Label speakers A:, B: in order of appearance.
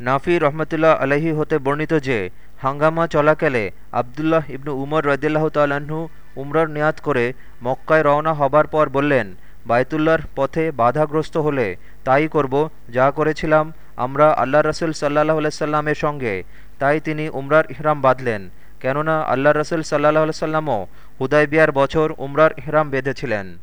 A: নাফি রহমতুল্লাহ আলহি হতে বর্ণিত যে, হাঙ্গামা চলাকালে আবদুল্লাহ ইবনু উমর রদিল্লাহ তাল্লাহ্ন উমরার নিয়াত করে মক্কায় রওনা হবার পর বললেন, বায়তুল্লাহর পথে বাধাগ্রস্ত হলে তাই করব, যা করেছিলাম আমরা আল্লাহ রসুল সাল্লাহ সাল্লামের সঙ্গে। তাই তিনি উমরার ইহরাম বাঁধলেন। কেননা আল্লাহ রসুল সাল্লাহ সাল্লামও হুদাইবিয়ার বছর উমরার ইহরাম বেঁধেছিলেন।